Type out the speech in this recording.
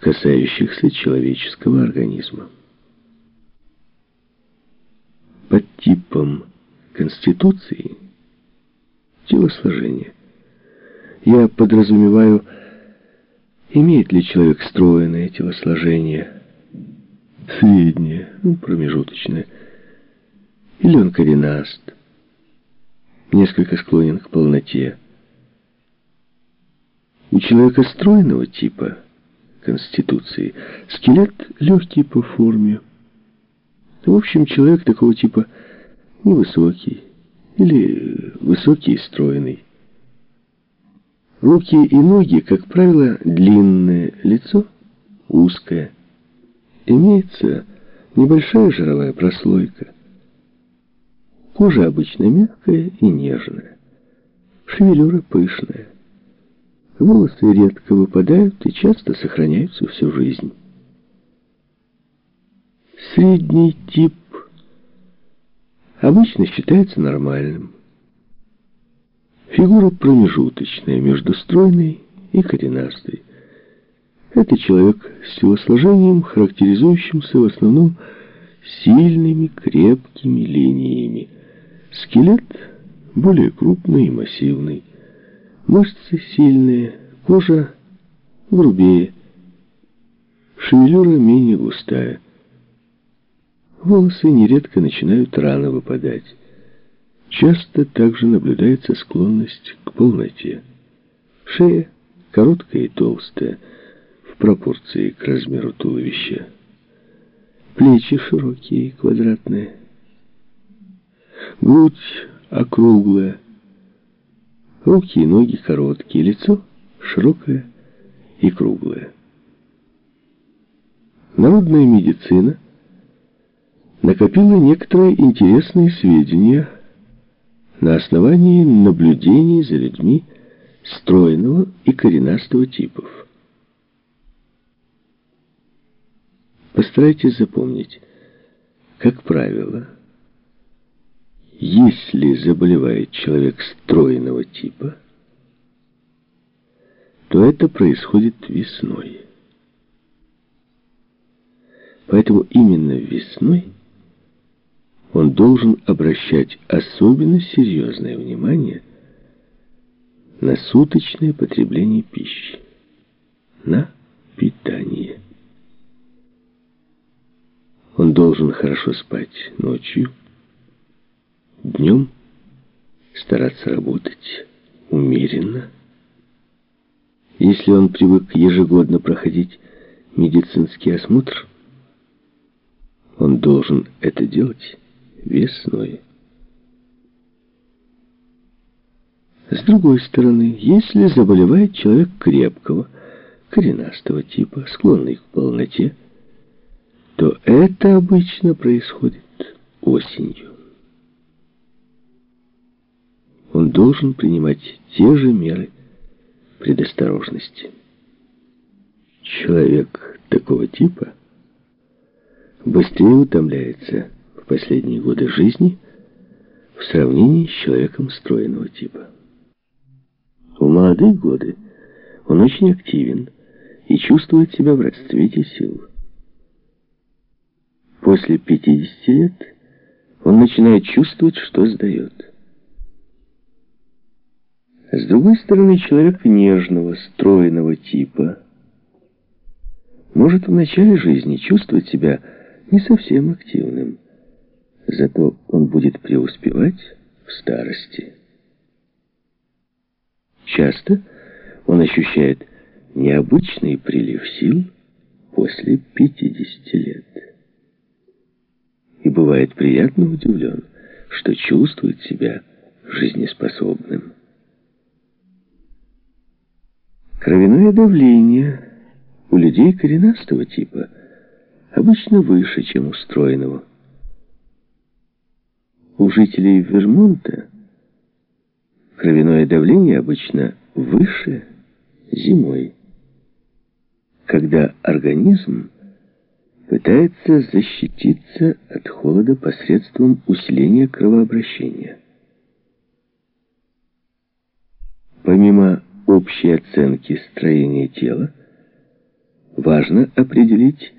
касающихся человеческого организма. Под типом Конституции телосложение я подразумеваю, имеет ли человек стройное телосложение, среднее, ну, промежуточное, или он коренаст, несколько склонен к полноте. У человека стройного типа конституции скелет легкий по форме. В общем, человек такого типа невысокий или высокий и стройный. Руки и ноги, как правило, длинные, лицо узкое. Имеется небольшая жировая прослойка. Кожа обычно мягкая и нежная. Шевелюра пышная. Волосы редко выпадают и часто сохраняются всю жизнь. Средний тип обычно считается нормальным. Фигура промежуточная между стройной и коренастой. Это человек с телосложением, характеризующимся в основном сильными крепкими линиями. Скелет более крупный и массивный. Мышцы сильные, кожа грубее, шевелюра менее густая. Волосы нередко начинают рано выпадать. Часто также наблюдается склонность к полноте. Шея короткая и толстая, в пропорции к размеру туловища. Плечи широкие и квадратные. Грудь округлая. Руки и ноги короткие, лицо широкое и круглое. Народная медицина накопила некоторые интересные сведения на основании наблюдений за людьми стройного и коренастого типов. Постарайтесь запомнить, как правило, если заболевает человек стройного типа, то это происходит весной. Поэтому именно весной он должен обращать особенно серьезное внимание на суточное потребление пищи, на питание. Он должен хорошо спать ночью, днем стараться работать умеренно. Если он привык ежегодно проходить медицинский осмотр, он должен это делать весной. С другой стороны, если заболевает человек крепкого, коренастого типа, склонный к полноте, то это обычно происходит осенью. Он должен принимать те же меры предосторожности. Человек такого типа быстрее утомляется последние годы жизни в сравнении с человеком стройного типа. В молодые годы он очень активен и чувствует себя в расцвете сил. После 50 лет он начинает чувствовать, что сдает. С другой стороны, человек нежного, стройного типа может в начале жизни чувствовать себя не совсем активным. Зато он будет преуспевать в старости. Часто он ощущает необычный прилив сил после 50 лет. И бывает приятно удивлен, что чувствует себя жизнеспособным. Кровяное давление у людей коренастого типа обычно выше, чем у стройного. У жителей Вермонта кровяное давление обычно выше зимой, когда организм пытается защититься от холода посредством усиления кровообращения. Помимо общей оценки строения тела, важно определить